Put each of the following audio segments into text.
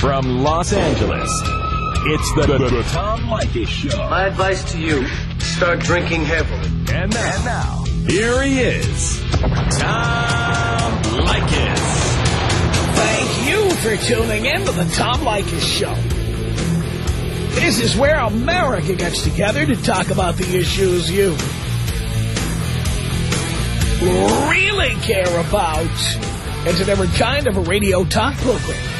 From Los Angeles, it's the, the, the Tom Leykis Show. My advice to you, start drinking heavily. And now, and now here he is, Tom Leykis. Thank you for tuning in to the Tom Leykis Show. This is where America gets together to talk about the issues you really care about. It's a different kind of a radio talk program.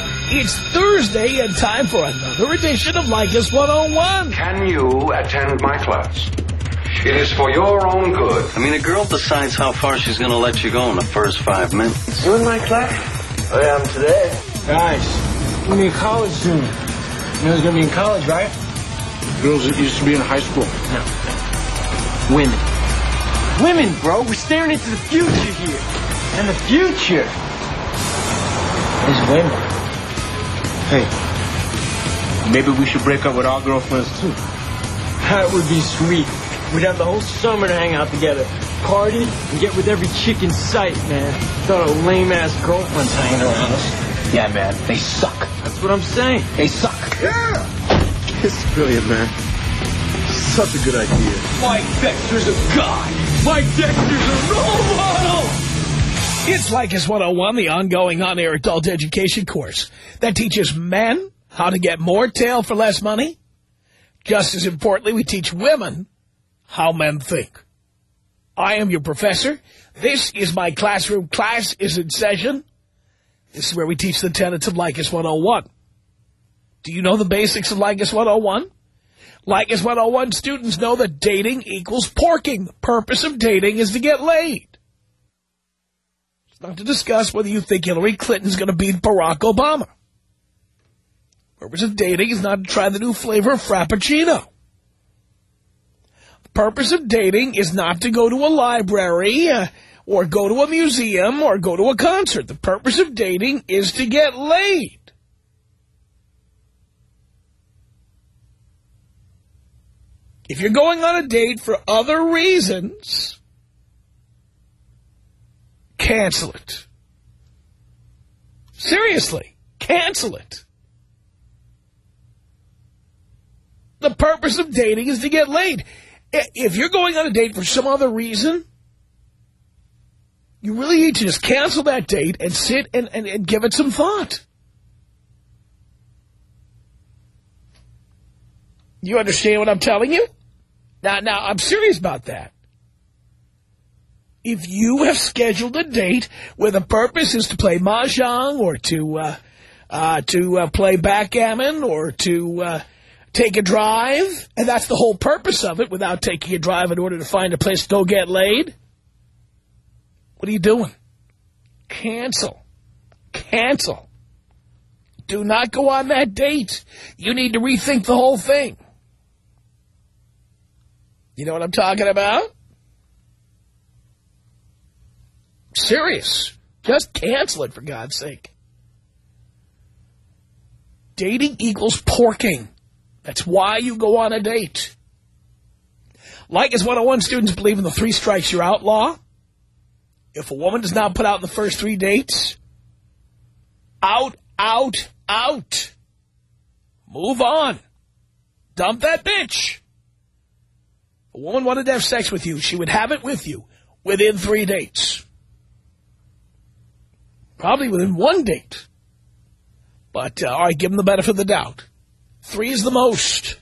It's Thursday and time for another edition of Leykis 101. Can you attend my class? It is for your own good. I mean, a girl decides how far she's going to let you go in the first five minutes. You in my class? Oh, I am today. Guys, I'm going to be in college soon. You know who's going to be in college, right? Girls that used to be in high school. No. Women. Women, bro. We're staring into the future here. And the future is women. Hey, maybe we should break up with our girlfriends, too. That would be sweet. We'd have the whole summer to hang out together. Party and get with every chick in sight, man. Thought of lame-ass girlfriends hanging around us. Yeah, man, they suck. That's what I'm saying. They suck. Yeah! It's brilliant, man. Such a good idea. Mike Dexter's a god. Mike Dexter's a role model. It's Leykis 101, the ongoing on-air adult education course that teaches men how to get more tail for less money. Just as importantly, we teach women how men think. I am your professor. This is my classroom. Class is in session. This is where we teach the tenets of Leykis 101. Do you know the basics of Leykis 101? Leykis 101 students know that dating equals porking. The purpose of dating is to get laid. Not to discuss whether you think Hillary Clinton's going to beat Barack Obama. Purpose of dating is not to try the new flavor of Frappuccino. The purpose of dating is not to go to a library uh, or go to a museum or go to a concert. The purpose of dating is to get laid. If you're going on a date for other reasons, cancel it. Seriously, cancel it. The purpose of dating is to get laid. If you're going on a date for some other reason, you really need to just cancel that date and sit and, and, and give it some thought. You understand what I'm telling you? Now, now, I'm serious about that. If you have scheduled a date where the purpose is to play mahjong or to uh, uh, to uh, play backgammon or to uh, take a drive, and that's the whole purpose of it, without taking a drive in order to find a place to go get laid, what are you doing? Cancel. Cancel. Do not go on that date. You need to rethink the whole thing. You know what I'm talking about? Serious. Just cancel it, for God's sake. Dating equals porking. That's why you go on a date. Leykis 101 students believe in the three strikes you're outlaw. If a woman does not put out the first three dates, out, out, out. Move on. Dump that bitch. A woman wanted to have sex with you. She would have it with you within three dates. Probably within one date. But, uh, all right, give them the benefit of the doubt. Three is the most.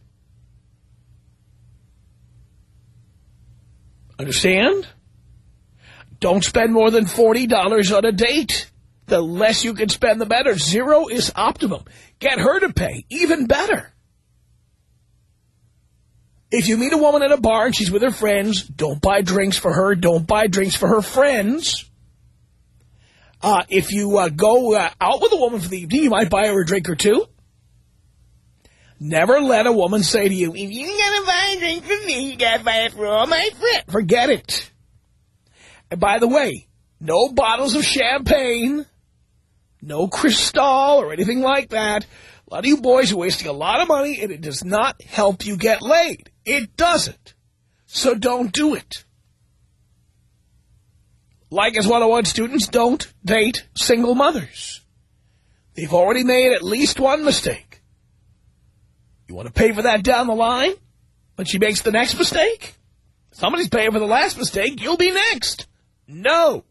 Understand? Don't spend more than $40 on a date. The less you can spend, the better. Zero is optimum. Get her to pay. Even better. If you meet a woman at a bar and she's with her friends, don't buy drinks for her. Don't buy drinks for her friends. Uh, if you uh, go uh, out with a woman for the evening, you might buy her a drink or two. Never let a woman say to you, if you're going to buy a drink for me, you got to buy it for all my friends. Forget it. And by the way, no bottles of champagne, no Cristal or anything like that. A lot of you boys are wasting a lot of money, and it does not help you get laid. It doesn't. So don't do it. Leykis 101 students don't date single mothers. They've already made at least one mistake. You want to pay for that down the line? When she makes the next mistake? Somebody's paying for the last mistake. You'll be next. No.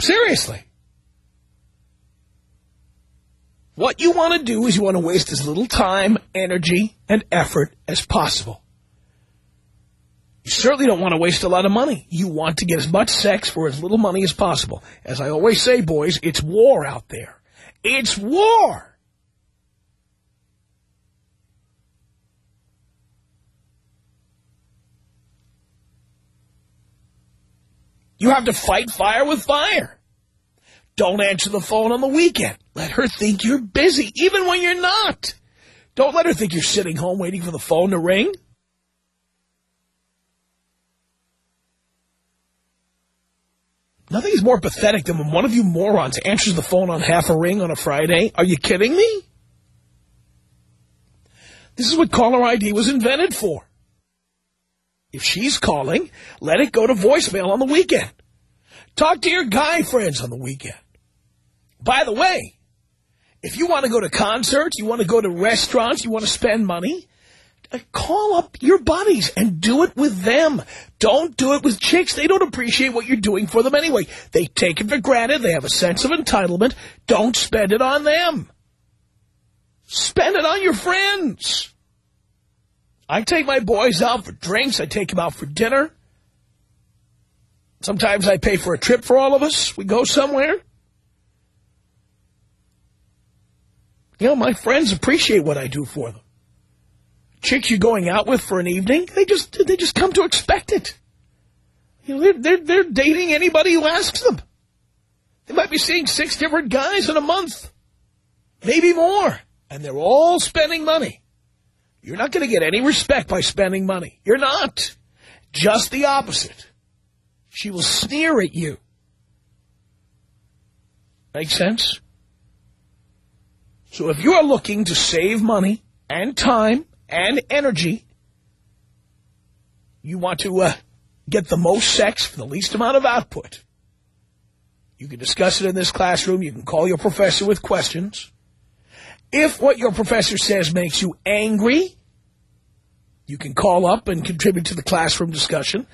Seriously. What you want to do is you want to waste as little time, energy, and effort as possible. You certainly don't want to waste a lot of money. You want to get as much sex for as little money as possible. As I always say, boys, it's war out there. It's war. You have to fight fire with fire. Don't answer the phone on the weekend. Let her think you're busy, even when you're not. Don't let her think you're sitting home waiting for the phone to ring. Nothing is more pathetic than when one of you morons answers the phone on half a ring on a Friday. Are you kidding me? This is what caller ID was invented for. If she's calling, let it go to voicemail on the weekend. Talk to your guy friends on the weekend. By the way, if you want to go to concerts, you want to go to restaurants, you want to spend money, uh, call up your buddies and do it with them. Don't do it with chicks. They don't appreciate what you're doing for them anyway. They take it for granted. They have a sense of entitlement. Don't spend it on them. Spend it on your friends. I take my boys out for drinks. I take them out for dinner. Sometimes I pay for a trip for all of us. We go somewhere. You know, my friends appreciate what I do for them. Chicks you're going out with for an evening, they just they just come to expect it. You know, they're, they're, they're dating anybody who asks them. They might be seeing six different guys in a month. Maybe more. And they're all spending money. You're not going to get any respect by spending money. You're not. Just the opposite. She will sneer at you. Make sense? So if you are looking to save money and time and energy, you want to uh, get the most sex for the least amount of output. You can discuss it in this classroom. You can call your professor with questions. If what your professor says makes you angry, you can call up and contribute to the classroom discussion.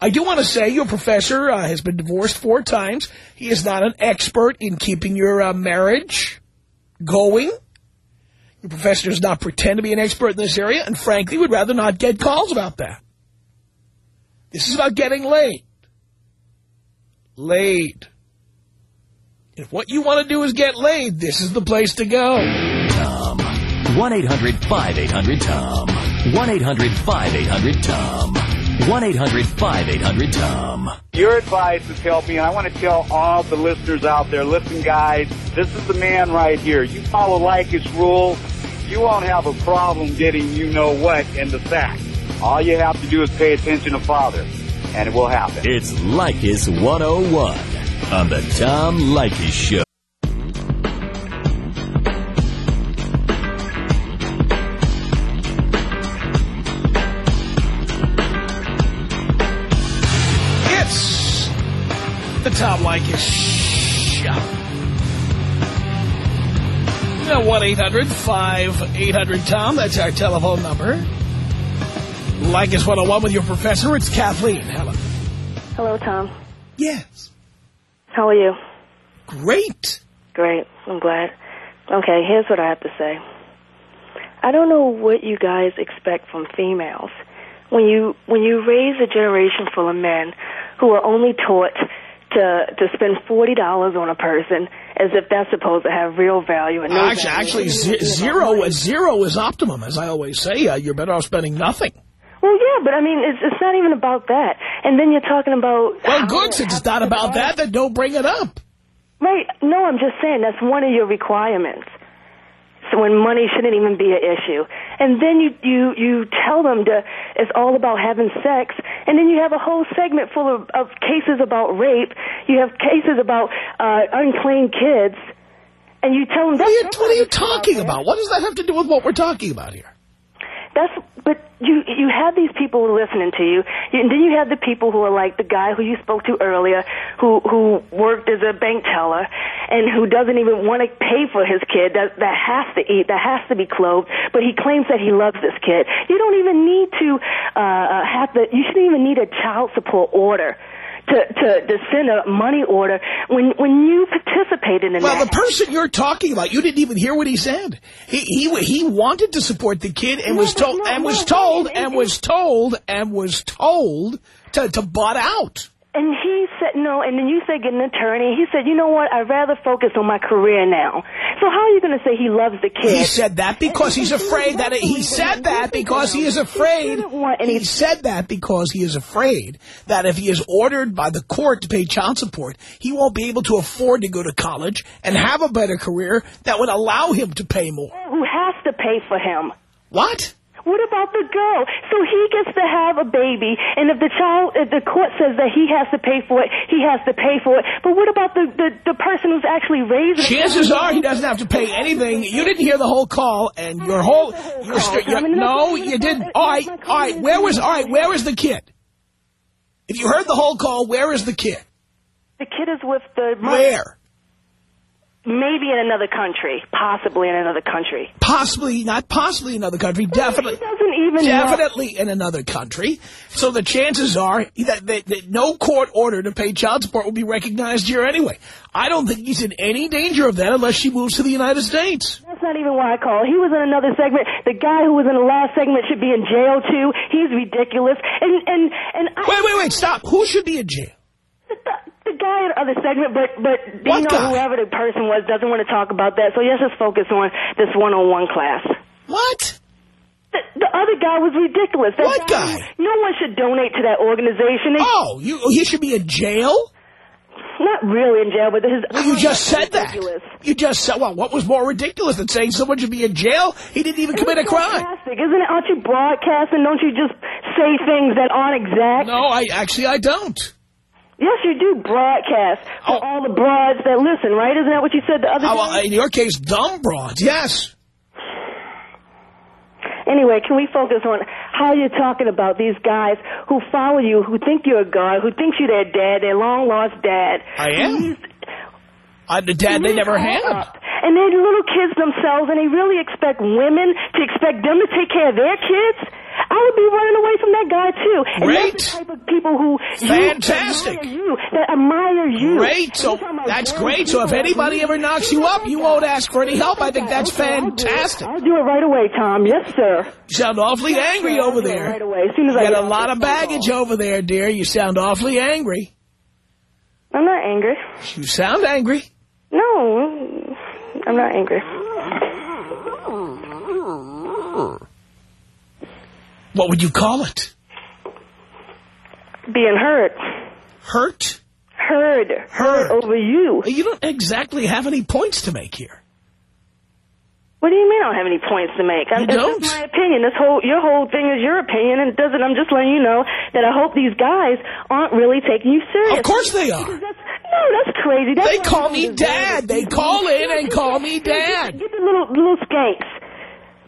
I do want to say your professor uh, has been divorced four times. He is not an expert in keeping your uh, marriage going. Your professor does not pretend to be an expert in this area, and frankly would rather not get calls about that. This is about getting laid. Laid. If what you want to do is get laid, this is the place to go. Tom. 1-800-5800-TOM. 1-800-5800-TOM. 1-800-5800-TOM. Your advice is helping, and I want to tell all the listeners out there, listen, guys, this is the man right here. You follow Leykis rule, you won't have a problem getting you know what in the sack. All you have to do is pay attention to father, and it will happen. It's Leykis 101 on the Tom Leykis Show. Tom Leykis Show. You know, 1-800-5800-TOM. That's our telephone number. Leykis 101 with your professor. It's Kathleen. Hello. Hello, Tom. Yes. How are you? Great. Great. I'm glad. Okay, here's what I have to say. I don't know what you guys expect from females. When you when you raise a generation full of men who are only taught to to spend forty dollars on a person as if that's supposed to have real value and no Actually, value. actually ze- zero, zero is optimum, as I always say. Uh, you're better off spending nothing. Well, yeah, but I mean, it's, it's not even about that. And then you're talking about... Well, good. Since it's not about that, then don't bring it up. Right. No, I'm just saying that's one of your requirements. So when money shouldn't even be an issue. And then you, you, you tell them to, it's all about having sex. And then you have a whole segment full of, of cases about rape. You have cases about uh, unclean kids. And you tell them... What are you, what are you talking about? What does that have to do with what we're talking about here? That's but you you have these people listening to you, and then you have the people who are like the guy who you spoke to earlier, who who worked as a bank teller, and who doesn't even want to pay for his kid that that has to eat, that has to be clothed, but he claims that he loves this kid. You don't even need to uh, have the. You shouldn't even need a child support order. To, to, to send a money order when when you participated in Well, that. the person you're talking about, you didn't even hear what he said. He he he wanted to support the kid and No, was told no, and no, was told and- and and- was told and was told to to butt out. And he said no, and then you said get an attorney. He said, you know what? I'd rather focus on my career now. So how are you going to say he loves the kid? He said that because he's afraid that he said that because he is afraid. He said that because he is afraid that if he is ordered by the court to pay child support, he won't be able to afford to go to college and have a better career that would allow him to pay more. Who has to pay for him? What? What about the girl? So he gets to have a baby, and if the child, if the court says that he has to pay for it, he has to pay for it. But what about the the, the person who's actually raising? Chances are he doesn't have to pay anything. You didn't hear the whole call, and your whole, your, your, no, you didn't. All right, all right. Where was all right? Where was the kid? If you heard the whole call, where is the kid? The kid is with the mother. Where? Maybe in another country, possibly in another country. Possibly, not possibly in another country. Definitely, He doesn't even know. definitely in another country. So the chances are that, that, that no court order to pay child support will be recognized here anyway. I don't think he's in any danger of that unless she moves to the United States. That's not even why I called. He was in another segment. The guy who was in the last segment should be in jail too. He's ridiculous. And and and I, Wait, wait, wait! Stop. Who should be in jail? The, guy in the other segment, but but you know guy? whoever the person was doesn't want to talk about that. So let's just focus on this one-on-one class. What? The, the other guy was ridiculous. That What guy? No one should donate to that organization. They, Oh, you oh, he should be in jail? Not really in jail, but his. Well, you just said that. You just said, well, what was more ridiculous than saying someone should be in jail? He didn't even commit a crime. Fantastic, isn't it? Aren't you broadcasting? Don't you just say things that aren't exact? No, I actually I don't. Yes, you do broadcast for Oh. all the broads that listen, right? Isn't that what you said the other Oh, well, day? in your case, dumb broads. Yes. Anyway, can we focus on how you're talking about these guys who follow you, who think you're a god, who thinks you're their dad, their long lost dad? I am. I'm the dad they never had. up. And they're little kids themselves, and they really expect women to expect them to take care of their kids. I would be running away from that guy too. And Great. that's the type of people who Fantastic. you, that admire you. Great. So that's great. So if anybody ever knocks you up, you won't ask for any help. I think that's Okay, I'll do fantastic. I'll do it right away, Tom. Yes, sir. You sound awfully angry over there. Right away. As soon as You I got get a lot of baggage over there, dear. You sound awfully angry. I'm not angry. You sound angry. No, I'm not angry. What would you call it? Being hurt. Hurt? Heard. Heard over you. You don't exactly have any points to make here. What do you mean I don't have any points to make? I'm, You it's don't? just my opinion. This whole your whole thing is your opinion, and it doesn't. I'm just letting you know that I hope these guys aren't really taking you serious. Of course they are. That's, no, that's crazy. That's They call me dad. They call in and call me dad. Get, get the little little skanks.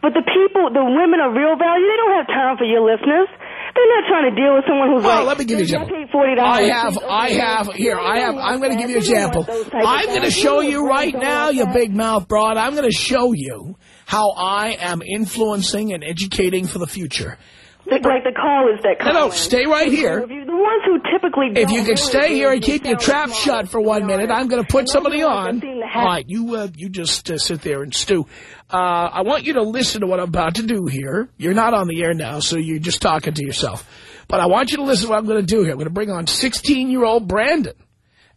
But the people, the women of real value, they don't have time for your listeners. They're not trying to deal with someone who's Well, like. let me give you an "I example. paid dollars. I have, I have, here, I have, I'm going to give you an example. I'm going to show you right now, you big mouth broad, I'm going to show you how I am influencing and educating for the future. Like like the callers that No, call no, in. stay right here. The ones who typically If you can stay here and keep your trap shut for one minute, I'm going to put somebody are the ones on. that seem to have- All right, you uh, you just uh, sit there and stew. Uh, I want you to listen to what I'm about to do here. You're not on the air now, so you're just talking to yourself. But I want you to listen to what I'm going to do here. I'm going to bring on 16-year-old Brandon.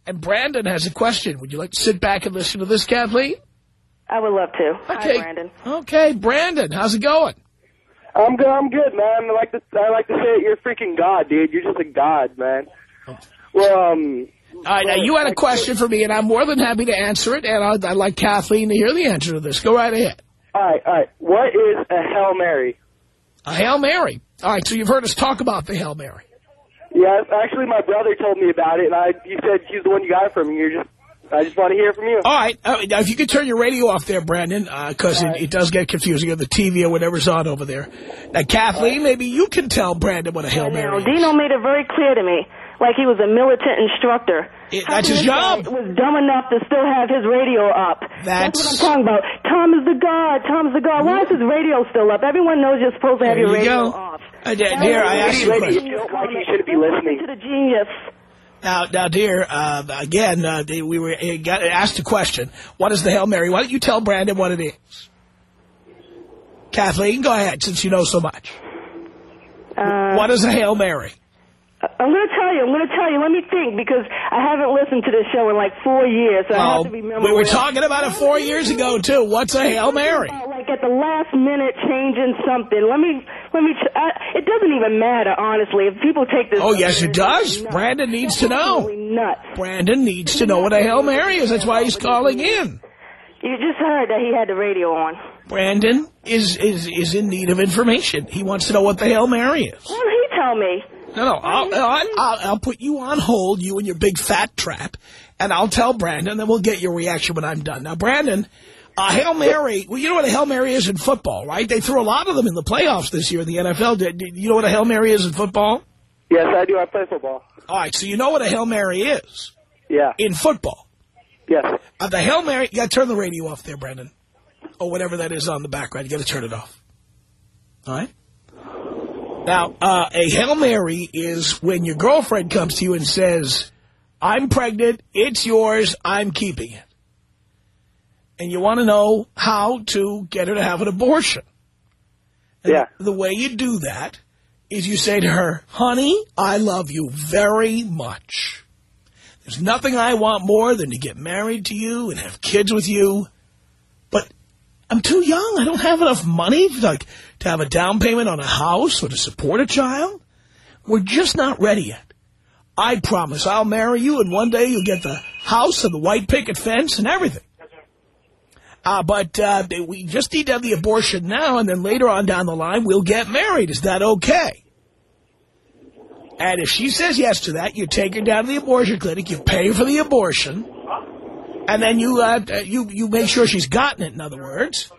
And Brandon has a question. Would you like to sit back and listen to this, Kathleen? I would love to. Okay. Hi, Brandon. Okay, Brandon, how's it going? I'm good. I'm good, man. I like to I like to say that you're freaking god, dude. You're just a god, man. Well, um. All right, now you had a question for me, and I'm more than happy to answer it, and I'd, I'd like Kathleen to hear the answer to this. Go right ahead. All right, all right. What is a Hail Mary? A Hail Mary. All right, so you've heard us talk about the Hail Mary. Yeah, actually, my brother told me about it, and I you said he's the one you got it from. You're just I just want to hear from you. All right. Uh, if you could turn your radio off there, Brandon, because uh, it, it, does get confusing on the TV or whatever's on over there. Now, Kathleen, maybe you can tell Brandon what a Hail Mary is. Dino made it very clear to me, like he was a militant instructor. It, that's his job. was dumb enough to still have his radio up. That's, that's what I'm talking about. Tom is the God. Tom is the God. Why is his radio still up? Everyone knows you're supposed to have there your you radio go. off. Uh, dear, I asked you a question. You like you should be listening. To the genius. Now, now, dear, uh, again, uh, we were got asked a question. What is the Hail Mary? Why don't you tell Brandon what it is? Kathleen, go ahead, since you know so much. Uh, what is a Hail Mary? I'm going to tell you. I'm going to tell you. Let me think, because I haven't listened to this show in like four years, so I have to remember. We were talking about it four years ago, too. What's a Hail Mary? Like at the last minute changing something. Let me, let me, I, it doesn't even matter, honestly. If people take this... Oh, yes, it does. Brandon needs to know. Nuts. Brandon needs to know what a Hail Mary is. That's why he's calling in. You just heard that he had the radio on. Brandon is, is, is in need of information. He wants to know what the Hail Mary is. Well, he tell me. No, no, I'll, I'll, I'll, put you on hold, you and your big fat trap, and I'll tell Brandon, then we'll get your reaction when I'm done. Now, Brandon, a Hail Mary, well, you know what a Hail Mary is in football, right? They threw a lot of them in the playoffs this year in the NFL. Do you know what a Hail Mary is in football? Yes, I do. I play football. All right, so you know what a Hail Mary is? Yeah. In football? Yes. Uh, the Hail Mary, you got to turn the radio off there, Brandon. Or whatever that is on the background. You got to turn it off. All right? Now, uh, a Hail Mary is when your girlfriend comes to you and says, I'm pregnant, it's yours, I'm keeping it. And you want to know how to get her to have an abortion. And yeah. The way you do that is you say to her, honey, I love you very much. There's nothing I want more than to get married to you and have kids with you. But I'm too young. I don't have enough money like to have a down payment on a house or to support a child. We're just not ready yet. I promise I'll marry you and one day you'll get the house and the white picket fence and everything. Uh, but uh, we just need to have the abortion now and then later on down the line we'll get married. Is that okay? And if she says yes to that, you take her down to the abortion clinic, you pay for the abortion, and then you uh, you you make sure she's gotten it. In other words,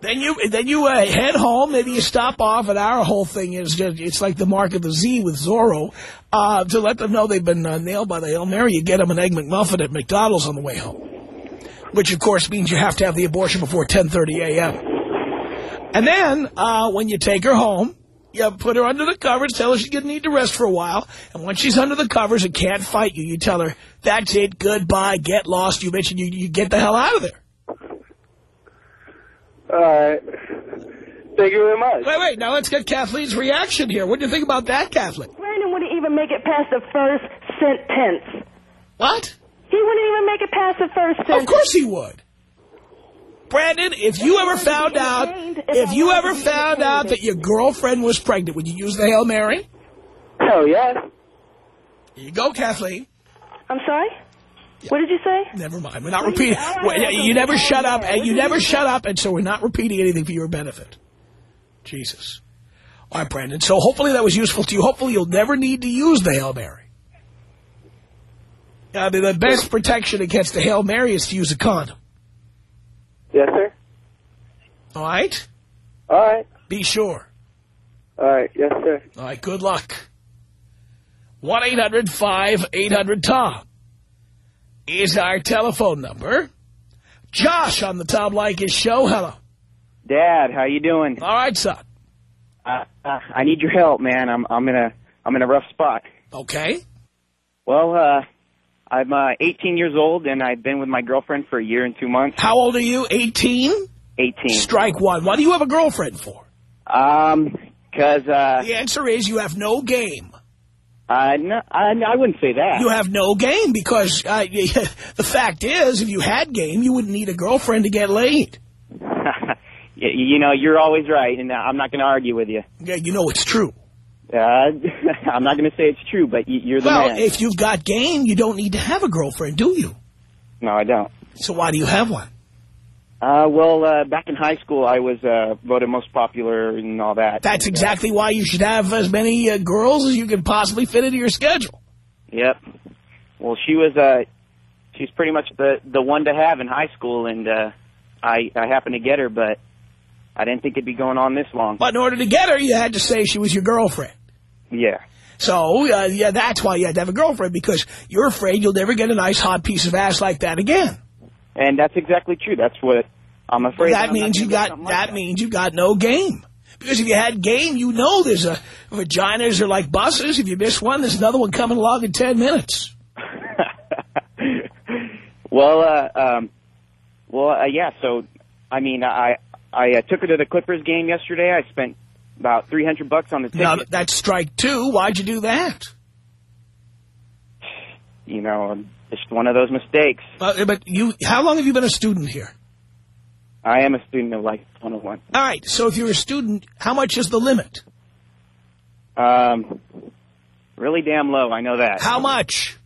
then you then you uh, head home. Maybe you stop off. And our whole thing is just, it's like the mark of the Z with Zorro uh, to let them know they've been uh, nailed by the Hail Mary. You get them an egg McMuffin at McDonald's on the way home, which of course means you have to have the abortion before 10:30 a.m. And then uh, when you take her home. You put her under the covers, tell her she's going to need to rest for a while. And once she's under the covers and can't fight you, you tell her, that's it, goodbye, get lost. You mentioned you, you get the hell out of there. All right. Thank you very much. Wait, wait. Now let's get Kathleen's reaction here. What do you think about that, Kathleen? Brandon wouldn't even make it past the first sentence. What? He wouldn't even make it past the first sentence. Of course he would. Brandon, if you ever found out, if you ever found out that your girlfriend was pregnant, would you use the Hail Mary? Hell yes. Here you go, Kathleen. I'm sorry? What did you say? Never mind. We're not repeating. You never shut up, and you never shut up, and so we're not repeating anything for your benefit. Jesus. All right, Brandon. So hopefully that was useful to you. Hopefully you'll never need to use the Hail Mary. I mean, the best protection against the Hail Mary is to use a condom. Yes, sir. All right? All right. Be sure. All right. Yes, sir. All right. Good luck. 1-800-5800-TOM is our telephone number. Josh on the Tom Leykis show. Hello. Dad, how you doing? All right, son. Uh, uh, I need your help, man. I'm I'm in a I'm in a rough spot. Okay. Well, uh, I'm uh, 18 years old, and I've been with my girlfriend for a year and two months. How old are you? 18? 18. Strike one. What do you have a girlfriend for? Um, because... Uh, the answer is you have no game. Uh, no, I, I wouldn't say that. You have no game because uh, the fact is, if you had game, you wouldn't need a girlfriend to get laid. you know, you're always right, and I'm not going to argue with you. Yeah, you know it's true. Uh, I'm not going to say it's true, but you're the Well, man. if you've got game, you don't need to have a girlfriend, do you? No, I don't. So why do you have one? Uh, well, uh, back in high school, I was uh, voted most popular and all that. That's exactly why you should have as many uh, girls as you can possibly fit into your schedule. Yep. Well, she was uh, she's pretty much the the one to have in high school, and uh, I I happened to get her, but I didn't think it'd be going on this long. But in order to get her, you had to say she was your girlfriend. Yeah. So, uh, yeah, that's why you had to have a girlfriend, because you're afraid you'll never get a nice hot piece of ass like that again. And that's exactly true. That's what I'm afraid. that I'm means you got something that like means you got no game. Because if you had game, you know there's a vaginas are like buses. If you miss one, there's another one coming along in ten minutes. Well, uh, um, well, uh, yeah. So, I mean, I I uh, took her to the Clippers game yesterday. I spent about three hundred bucks on the ticket. Now that's strike two. Why'd you do that? You know, just one of those mistakes. Uh, but you, how long have you been a student here? I am a student of Life 101. All right. So if you're a student, how much is the limit? Um, really damn low. I know that. How much?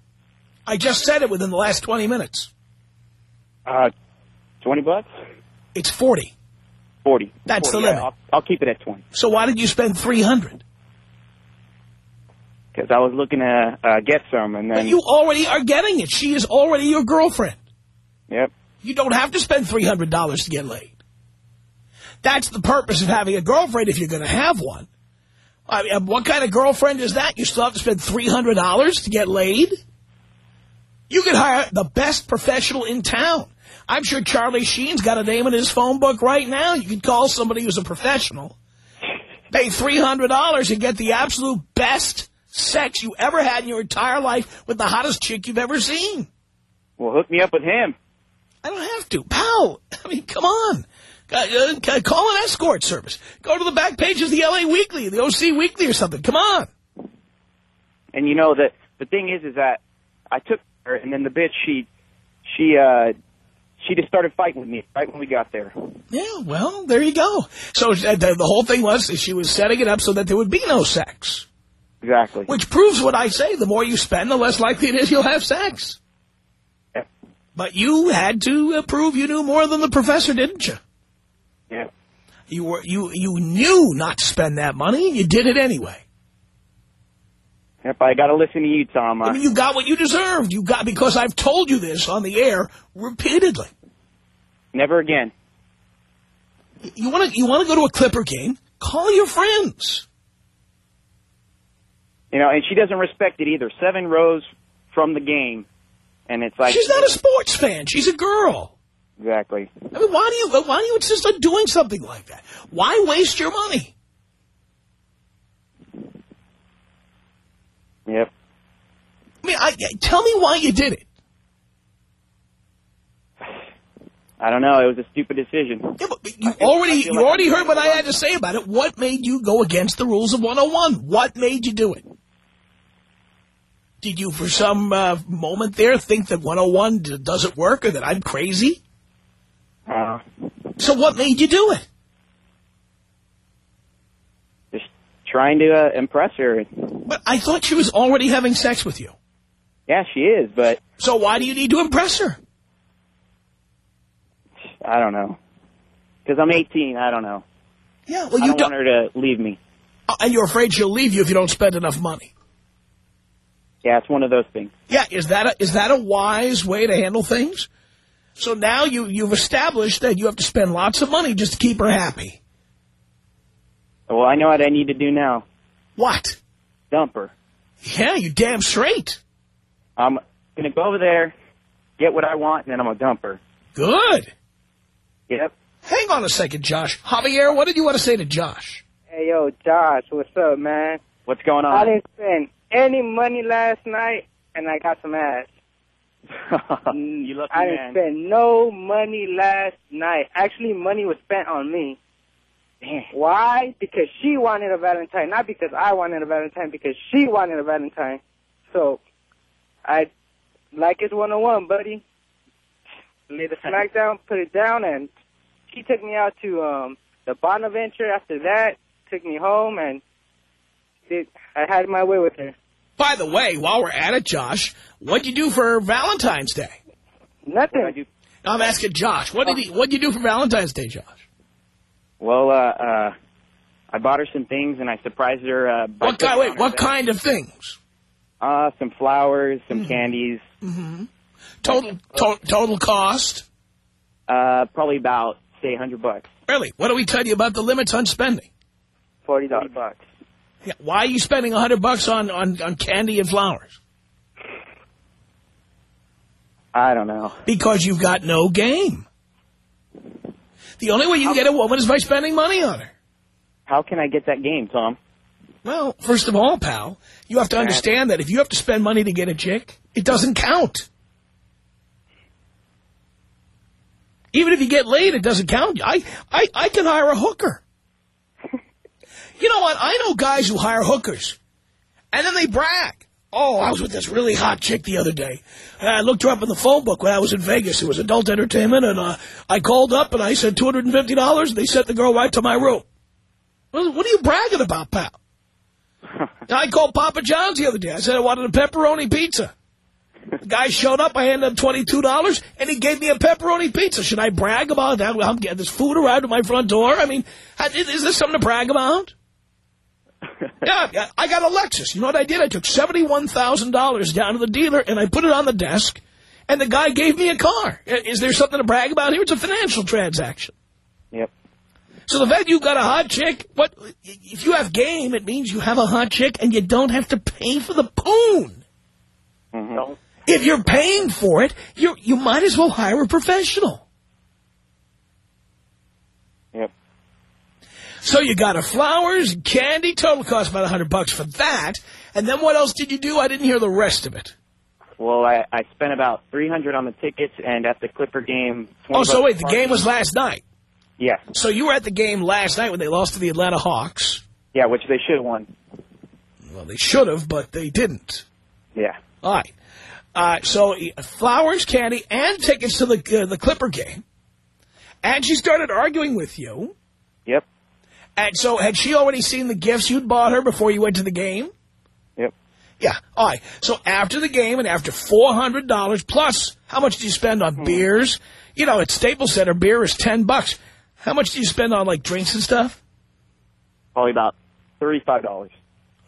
I just said it within the last 20 minutes. Uh, twenty bucks. It's 40. Forty. That's 40, the limit. I'll, I'll keep it at twenty So why did you spend 300? because I was looking to uh, get some, and But then you already are getting it. She is already your girlfriend. yep. You don't have to spend $300 to get laid. That's the purpose of having a girlfriend if you're going to have one. I mean, what kind of girlfriend is that? You still have to spend $300 to get laid? You could hire the best professional in town. I'm sure Charlie Sheen's got a name in his phone book right now. You could call somebody who's a professional. Pay $300 and get the absolute best sex you ever had in your entire life with the hottest chick you've ever seen. Well, hook me up with him. I don't have to. Pal, I mean, come on. Uh, uh, call an escort service. Go to the back page of the L.A. Weekly, the O.C. Weekly or something. Come on. And you know that the thing is, is that I took her, and then the bitch she she uh she just started fighting with me right when we got there. Yeah, well, there you go. So uh, the, the whole thing was she was setting it up so that there would be no sex. Exactly. Which proves what I say. The more you spend, the less likely it is you'll have sex. Yeah. But you had to uh, prove you knew more than the professor, didn't you? Yeah. You were you you knew not to spend that money, and you did it anyway. Yep. I got to listen to you, Tom. I mean, you got what you deserved. You got because I've told you this on the air repeatedly. never again. You want to you want to go to a Clipper game? Call your friends. You know, and she doesn't respect it either. Seven rows from the game, and it's like She's not a sports fan. She's a girl. exactly. I mean, why do you why do you insist on doing something like that? Why waste your money? Yep. I mean, I, tell me why you did it. I don't know. It was a stupid decision. Yeah, but you already you already heard what I had to say about it. What made you go against the rules of 101? What made you do it? Did you, for some uh, moment there, think that 101 d- doesn't work or that I'm crazy? Uh, So what made you do it? just trying to uh, impress her. But I thought she was already having sex with you. Yeah, she is, but So why do you need to impress her? I don't know. Because I'm 18. I don't know. Yeah, well, I you don't want her to leave me. Uh, And you're afraid she'll leave you if you don't spend enough money. Yeah, it's one of those things. Yeah, is that a, is that a wise way to handle things? So now you, you've established that you have to spend lots of money just to keep her happy. Well, I know what I need to do now. What? Dump her. Yeah, you damn straight. I'm going to go over there, get what I want, and then I'm going to dump her. Good. Yep. Hang on a second, Josh. Javier, what did you want to say to Josh? Hey, yo, Josh, what's up, man? What's going on? I didn't spend any money last night, and I got some ass. you lucky I didn't spend no money last night. Actually, money was spent on me. Damn. Why? Because she wanted a Valentine, not because I wanted a Valentine. Because she wanted a Valentine. So, I Leykis 101, buddy. Lay the flag down, put it down, and she took me out to um the Bonaventure. After that, took me home, and it, I had my way with her. By the way, while we're at it, Josh, what'd you do for Valentine's Day? Nothing. I'm asking Josh. What did he? What'd you do for Valentine's Day, Josh? Well, uh, uh, I bought her some things and I surprised her. Uh, by What kind? Wait, what bed. kind of things? Uh, some flowers, some candies. Mm-hmm. Total to, total cost? Uh, probably about say hundred bucks. Really? What do we tell you about the limits on spending? Forty bucks. Yeah, why are you spending a hundred bucks on, on on candy and flowers? I don't know. Because you've got no game. The only way you can get a woman is by spending money on her. How can I get that game, Tom? Well, first of all, pal, you have to understand that if you have to spend money to get a chick, it doesn't count. Even if you get laid, it doesn't count. I, I, I can hire a hooker. You know what? I know guys who hire hookers, and then they brag. Oh, I was with this really hot chick the other day. I looked her up in the phone book when I was in Vegas. It was adult entertainment, and uh, I called up and I said $250, and they sent the girl right to my room. What are you bragging about, pal? I called Papa John's the other day. I said I wanted a pepperoni pizza. The guy showed up. I handed him $22, and he gave me a pepperoni pizza. Should I brag about that? I'm getting this food arrived at my front door. I mean, is this something to brag about? yeah, yeah, I got a Lexus. You know what I did? I took $71,000 down to the dealer, and I put it on the desk, and the guy gave me a car. Is there something to brag about here? It's a financial transaction. Yep. So the fact you've got a hot chick, what if you have game, it means you have a hot chick and you don't have to pay for the poon. Mm-hmm. If you're paying for it, you you might as well hire a professional. Yep. So you got her flowers, candy, total cost about a hundred bucks for that. And then what else did you do? I didn't hear the rest of it. Well, I, I spent about three hundred on the tickets, and at the Clipper game. Oh, so wait, the game was last night. Yeah, So you were at the game last night when they lost to the Atlanta Hawks. yeah, which they should have won. Well, they should have, but they didn't. Yeah. All right. Uh, so flowers, candy, and tickets to the uh, the Clipper game. And she started arguing with you. Yep. And so had she already seen the gifts you'd bought her before you went to the game? Yep. Yeah. All right. So after the game and after $400 plus, how much do you spend on hmm. beers? You know, at Staples Center, beer is 10 bucks. How much do you spend on, like, drinks and stuff? Probably about thirty-five dollars.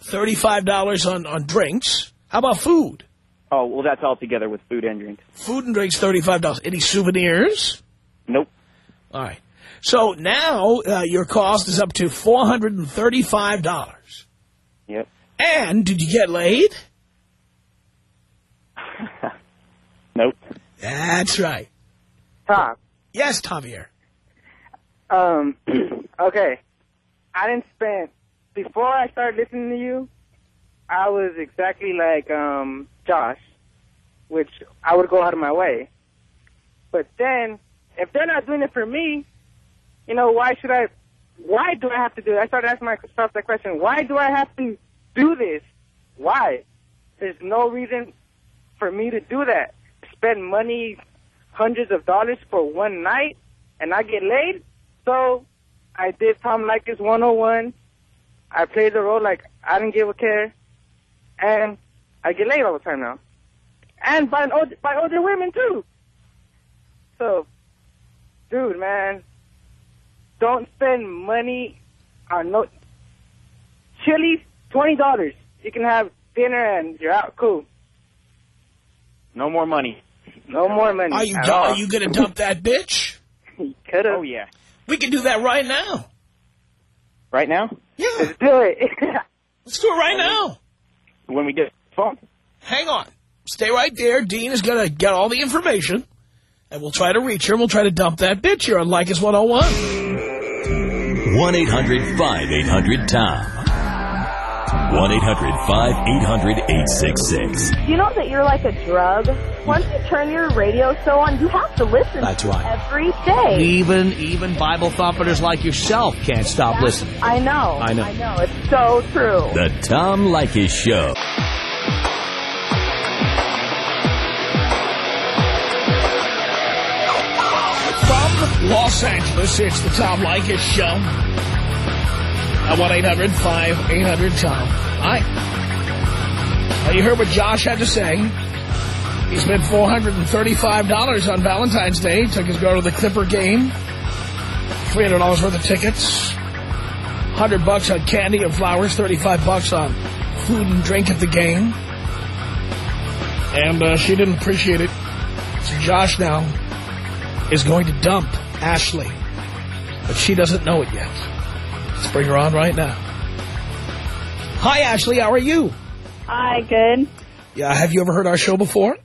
$35 on, on drinks. How about food? Oh, well, that's all together with food and drinks. Food and drinks, $35. Any souvenirs? Nope. All right. So now uh, your cost is up to $435. Yep. And did you get laid? Nope. That's right. Tom. Yes, Javier. Um. okay. I didn't spend before I started listening to you. I was exactly like um Josh, which I would go out of my way. But then, if they're not doing it for me, you know, why should I? Why do I have to do it? I started asking myself that question. Why do I have to do this? Why? There's no reason for me to do that. Spend money, hundreds of dollars for one night, and I get laid. So I did Tom Leykis 101. I played the role like I didn't give a care, and I get laid all the time now, and by an old, by older women too. So, dude, man, don't spend money on no Chili's. Twenty dollars. You can have dinner and you're out. Cool. No more money. No more money. Are you, at all. are you going to dump that bitch? Could have. Oh yeah. We can do that right now. Right now? Yeah. Let's do it. Let's do it right now. When we get the phone. Hang on. Stay right there. Dean is going to get all the information, and we'll try to reach her, and we'll try to dump that bitch here on Leykis 101. 1-800-5800-TOM. 1-800-5800-866. You know that you're like a drug? Once you turn your radio show on, you have to listen That's right. every day. Even even Bible thumpers like yourself can't stop listening. I know. I know. I know. It's so true. The Tom Leykis Show. Los Angeles, it's the Tom Leykis Show. At 1-800-5800-TOM. Hi. Now, you heard what Josh had to say. He spent $435 on Valentine's Day. Took his girl to the Clipper game. $300 worth of tickets. 100 bucks on candy and flowers. 35 bucks on food and drink at the game. And uh, she didn't appreciate it. So Josh now is going to dump Ashley. But she doesn't know it yet. Let's bring her on right now. Hi, Ashley. How are you? Hi, good. Yeah, have you ever heard our show before?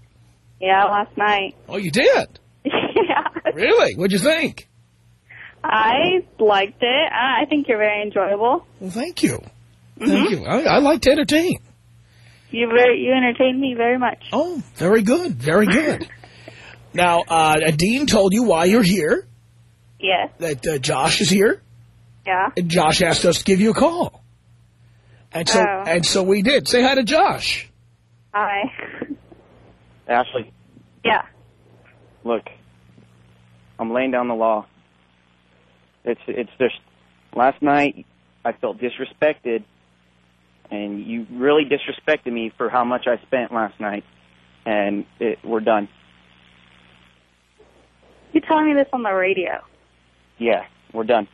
Yeah, last night. Oh, you did? yeah. Really? What'd you think? I liked it. I think you're very enjoyable. Well, thank you. Thank you. I, I like to entertain. You very you entertained me very much. Oh, very good. Very good. now, uh, Dean told you why you're here, Yes. that uh, Josh is here, Yeah. and Josh asked us to give you a call. And so, Oh. and so we did. Say hi to Josh. Hi. Ashley, Yeah. look, I'm laying down the law. It's it's just last night I felt disrespected, and you really disrespected me for how much I spent last night, and it, we're done. You telling me this on the radio? Yeah, we're done.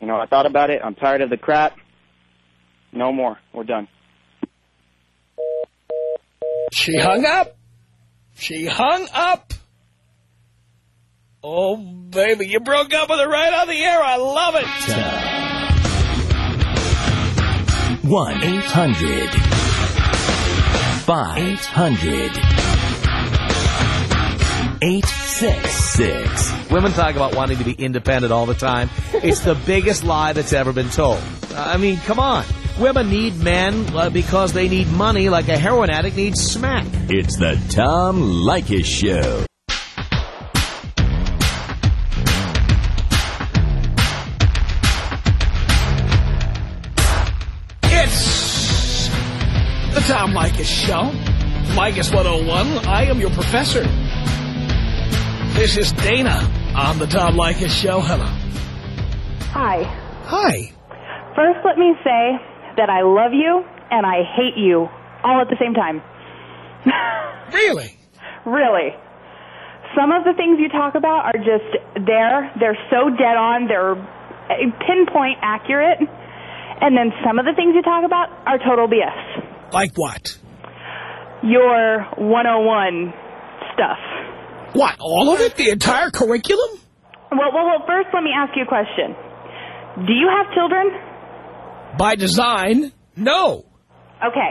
You know, I thought about it. I'm tired of the crap. No more. We're done. She hung up. She hung up. Oh, baby, you broke up with her right on the air. I love it. 1-800-5800-866. Women talk about wanting to be independent all the time. It's the biggest lie that's ever been told. I mean, come on. Women need men uh, because they need money like a heroin addict needs smack. It's the Tom Leykis Show. It's the Tom Leykis Show. Leykis 101. I am your professor. This is Dana on the Tom Leykis Show. Hello. Hi. Hi. First, let me say that I love you and I hate you all at the same time. Really? really. Some of the things you talk about are just there. They're so dead on. They're uh, pinpoint accurate. And then some of the things you talk about are total BS. Like what? Your 101 stuff. What, all of it? The entire curriculum? Well, well, well, first let me ask you a question. Do you have children? By design, no. Okay.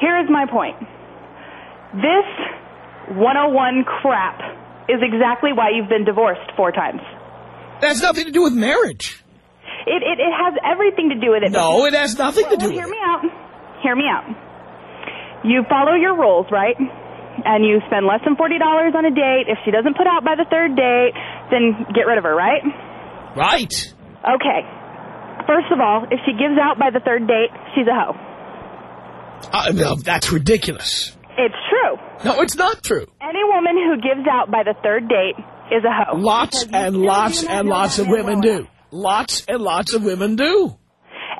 Here is my point. This 101 crap is exactly why you've been divorced four times. That has nothing to do with marriage. It, it, it has everything to do with it. No, it has nothing well, to do well, with hear me out. Hear me out. You follow your rules, right? And you spend less than $40 on a date. If she doesn't put out by the third date, then get rid of her, right? Right. Okay. First of all, if she gives out by the third date, she's a hoe. Uh, no, that's ridiculous. It's true. No, it's not true. Any woman who gives out by the third date is a hoe. Lots and lots and lots of women do. Lots and lots of women do.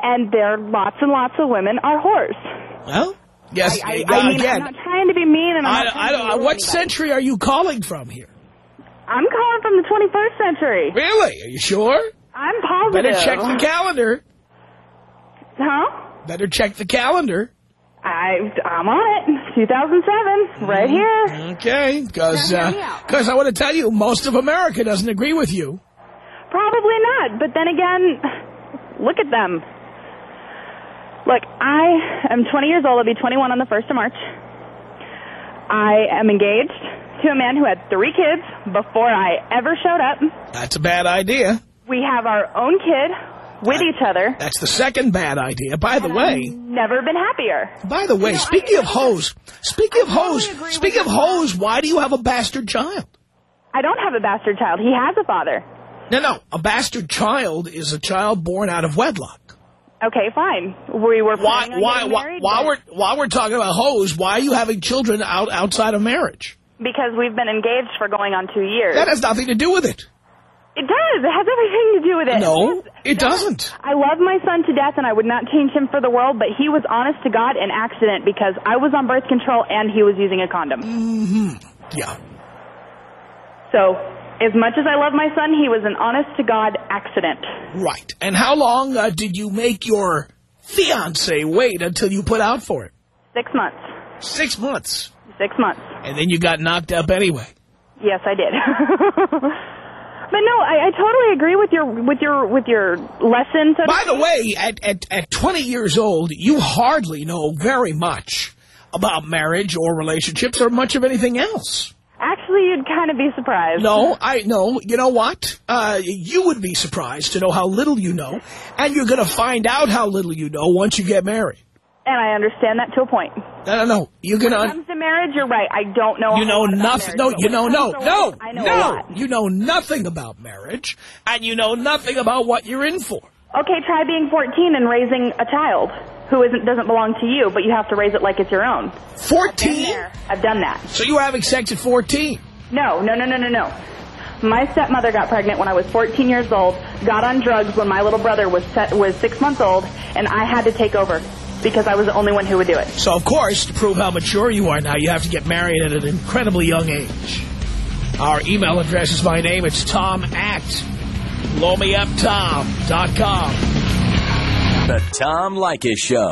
And there lots and lots of women are whores. Well, yes, I, I, uh, I mean, again, I'm not trying to be mean, and I'm I, I what anybody. century are you calling from here? I'm calling from the 21st century. Really? Are you sure? I'm positive. Better check the calendar. Huh? Better check the calendar. I, I'm on it. 2007, right here. Okay, because Now, hear. I want to tell you, most of America doesn't agree with you. Probably not, but then again, look at them. Look, I am 20 years old. I'll be 21 on the 1st of March. I am engaged to a man who had three kids before I ever showed up. That's a bad idea. We have our own kid with each other. That's the second bad idea. By the way, Never been happier. by the way, speaking of hoes, speaking of hoes, speaking of hoes, why do you have a bastard child? I don't have a bastard child. He has a father. No, no, a bastard child is a child born out of wedlock. Okay, fine. We were Why, why, getting why, while we're while we're talking about hoes, why are you having children out outside of marriage? because we've been engaged for going on two years. That has nothing to do with it. It does. It has everything to do with it. No, it doesn't. I love my son to death, and I would not change him for the world, but he was honest to God an accident because I was on birth control and he was using a condom. Mm-hmm. Yeah. So, as much as I love my son, he was an honest to God accident. Right. And how long uh, did you make your fiance wait until you put out for it? Six months. Six months. Six months. And then you got knocked up anyway. Yes, I did. but no, I, I totally agree with your with your with your lesson. So By the way, at, at at 20 years old, you hardly know very much about marriage or relationships or much of anything else. Actually, you'd kind of be surprised. No, I know. You know what? Uh, you would be surprised to know how little you know, and you're going to find out how little you know once you get married. And I understand that to a point. No, no, no. You're going When it to... comes to marriage, you're right. I don't know. You know whole lot about nothing. No, you know, no, no, I know a no. lot. You know nothing about marriage, and you know nothing about what you're in for. Okay, try being 14 and raising a child who isn't doesn't belong to you, but you have to raise it like it's your own. 14? I've done that. So you were having sex at 14? No, no, no, no, no, no. My stepmother got pregnant when I was 14 years old, got on drugs when my little brother was set, was six months old, and I had to take over because I was the only one who would do it. So, of course, to prove how mature you are now, you have to get married at an incredibly young age. Our email address is my name. It's tom at blowmeuptom.com. The Tom Leykis Show.